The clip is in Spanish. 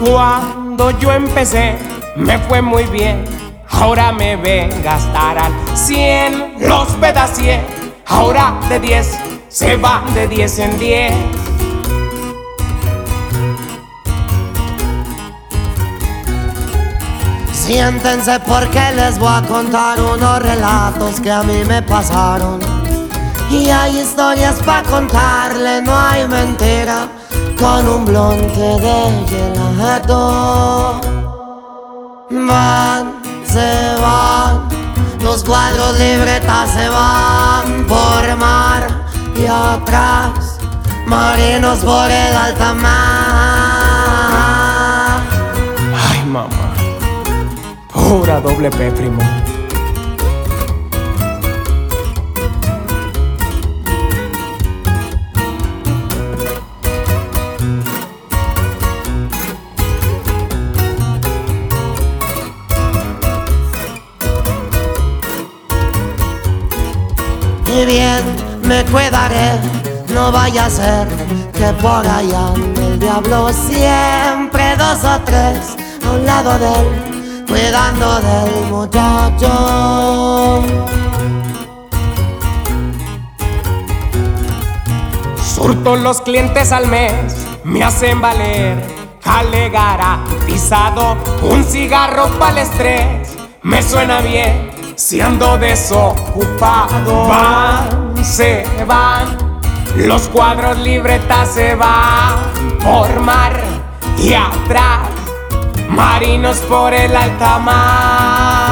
Cuando yo empecé, me fue muy bien. Ahora me ven gastar al 100 los pedacié. Ahora de 10 se van de 10 en 10. Siéntense porque les voy a contar unos relatos que a mí me pasaron. Y hay historias para contarle, no hay mentira, con un blonde de gelato. Van, se van, los cuadros libretas se van por mar y atrás, marinos por el alta mar. Ay, mamá. Pura doble P, primo. Bien me cuidaré, no vaya a ser que por allá el diablo siempre dos o tres a un lado de él, cuidando del muchacho. Surto los clientes al mes, me hacen valer. Jale garantizado, un cigarro para el estrés. Me suena bien si ando desocupado. Van, se van, los cuadros libretas se van por mar y atrás, marinos por el alta mar.